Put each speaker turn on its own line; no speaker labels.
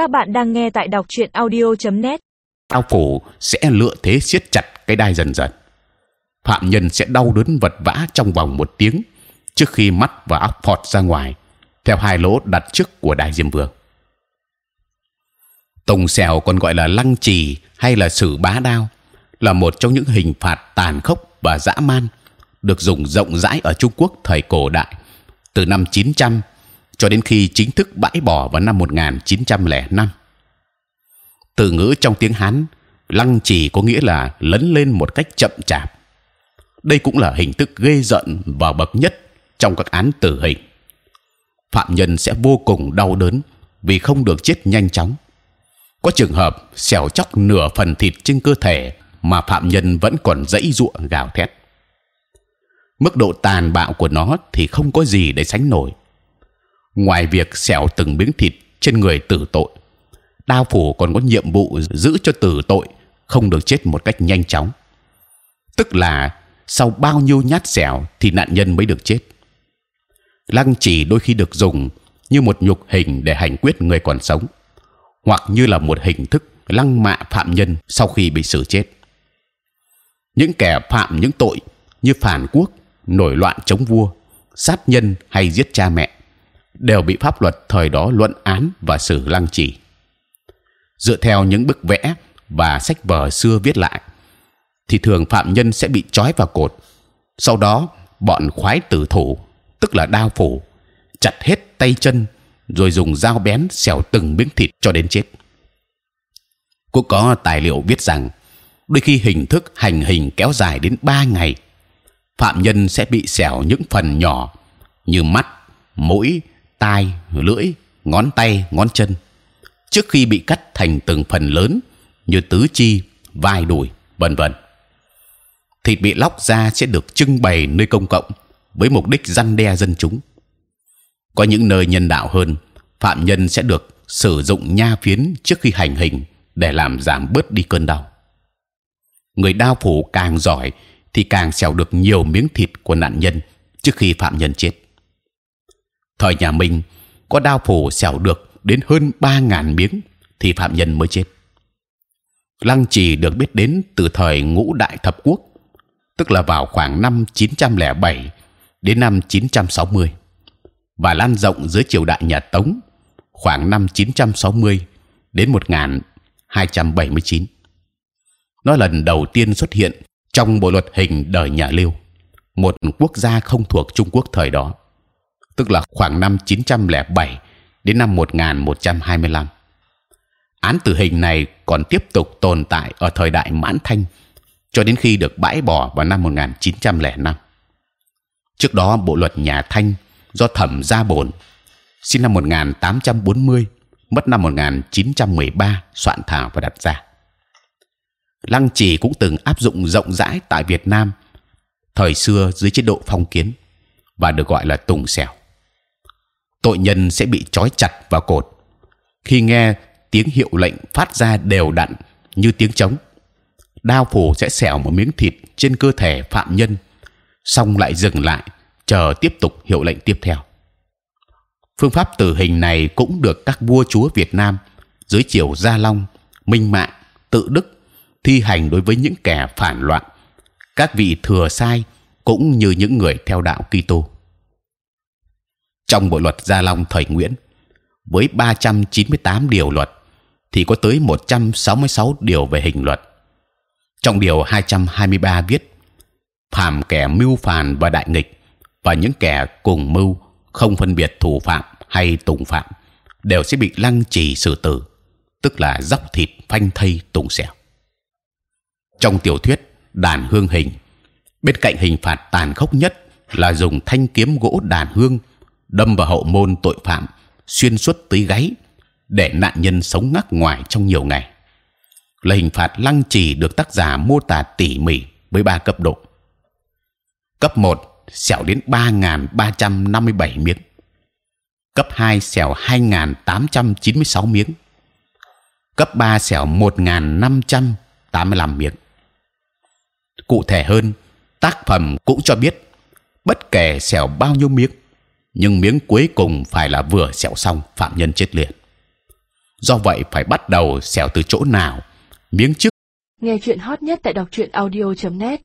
Các bạn đang nghe tại đọc truyện audio.net.
tao phủ sẽ lựa thế siết chặt cái đai dần dần. Phạm nhân sẽ đau đớn vật vã trong vòng một tiếng trước khi mắt và óc phọt ra ngoài, theo hai lỗ đặt trước của đại diêm vương. Tùng xèo còn gọi là lăng trì hay là sử bá đao là một trong những hình phạt tàn khốc và dã man, được dùng rộng rãi ở Trung Quốc thời cổ đại, từ năm 900 cho đến khi chính thức bãi bỏ vào năm 1905. Từ ngữ trong tiếng Hán, lăng trì có nghĩa là lấn lên một cách chậm chạp. Đây cũng là hình thức ghê giận và bậc nhất trong các án tử hình. Phạm nhân sẽ vô cùng đau đớn vì không được chết nhanh chóng. Có trường hợp xẻo chóc nửa phần thịt trên cơ thể mà phạm nhân vẫn còn dãy ruộng gào thét. Mức độ tàn bạo của nó thì không có gì để sánh nổi. Ngoài việc xẻo từng miếng thịt trên người tử tội, đao phủ còn có nhiệm vụ giữ cho tử tội không được chết một cách nhanh chóng. Tức là sau bao nhiêu nhát xẻo thì nạn nhân mới được chết. Lăng chỉ đôi khi được dùng như một nhục hình để hành quyết người còn sống, hoặc như là một hình thức lăng mạ phạm nhân sau khi bị xử chết. Những kẻ phạm những tội như phản quốc, nổi loạn chống vua, sát nhân hay giết cha mẹ đều bị pháp luật thời đó luận án và xử lăng trì. Dựa theo những bức vẽ và sách vở xưa viết lại, thì thường phạm nhân sẽ bị trói vào cột. Sau đó, bọn khoái tử thủ, tức là đao phủ, chặt hết tay chân, rồi dùng dao bén xẻo từng miếng thịt cho đến chết. Cũng có tài liệu viết rằng, đôi khi hình thức hành hình kéo dài đến 3 ngày, phạm nhân sẽ bị xẻo những phần nhỏ như mắt, mũi, tai, lưỡi, ngón tay, ngón chân trước khi bị cắt thành từng phần lớn như tứ chi, vai đùi, vân vân. Thịt bị lóc ra sẽ được trưng bày nơi công cộng với mục đích răn đe dân chúng. Có những nơi nhân đạo hơn, phạm nhân sẽ được sử dụng nha phiến trước khi hành hình để làm giảm bớt đi cơn đau. Người đao phủ càng giỏi thì càng xẻo được nhiều miếng thịt của nạn nhân trước khi phạm nhân chết thời nhà Minh có đao phủ xẻo được đến hơn 3.000 miếng thì phạm nhân mới chết. Lăng trì được biết đến từ thời ngũ đại thập quốc, tức là vào khoảng năm 907 đến năm 960 và lan rộng dưới triều đại nhà Tống khoảng năm 960 đến 1279. Nó lần đầu tiên xuất hiện trong bộ luật hình đời nhà Liêu, một quốc gia không thuộc Trung Quốc thời đó tức là khoảng năm 907 đến năm 1125. Án tử hình này còn tiếp tục tồn tại ở thời đại Mãn Thanh cho đến khi được bãi bỏ vào năm 1905. Trước đó, bộ luật nhà Thanh do Thẩm Gia Bồn, sinh năm 1840 mất năm 1913 soạn thảo và đặt ra. Lăng Trì cũng từng áp dụng rộng rãi tại Việt Nam, thời xưa dưới chế độ phong kiến và được gọi là tùng xẻo tội nhân sẽ bị trói chặt vào cột. Khi nghe tiếng hiệu lệnh phát ra đều đặn như tiếng trống, đao phủ sẽ xẻo một miếng thịt trên cơ thể phạm nhân, xong lại dừng lại chờ tiếp tục hiệu lệnh tiếp theo. Phương pháp tử hình này cũng được các vua chúa Việt Nam dưới triều Gia Long, Minh Mạng, Tự Đức thi hành đối với những kẻ phản loạn, các vị thừa sai cũng như những người theo đạo Kitô trong bộ luật gia long thời Nguyễn với 398 điều luật thì có tới 166 điều về hình luật. Trong điều 223 viết phạm kẻ mưu phản và đại nghịch và những kẻ cùng mưu không phân biệt thủ phạm hay tùng phạm đều sẽ bị lăng trì xử tử, tức là dốc thịt phanh thây tùng xẻo. Trong tiểu thuyết đàn hương hình, bên cạnh hình phạt tàn khốc nhất là dùng thanh kiếm gỗ đàn hương đâm vào hậu môn tội phạm, xuyên suốt tới gáy, để nạn nhân sống ngắc ngoài trong nhiều ngày. Là hình phạt lăng trì được tác giả mô tả tỉ mỉ với ba cấp độ. Cấp 1 xẻo đến 3.357 miếng. Cấp 2 xẻo 2.896 miếng. Cấp 3 xẻo 1.585 miếng. Cụ thể hơn, tác phẩm cũng cho biết bất kể xẻo bao nhiêu miếng nhưng miếng cuối cùng phải là vừa xẻo xong phạm nhân chết liền. Do vậy phải bắt đầu xẻo từ chỗ nào? Miếng trước.
Nghe chuyện hot nhất tại đọc truyện audio.net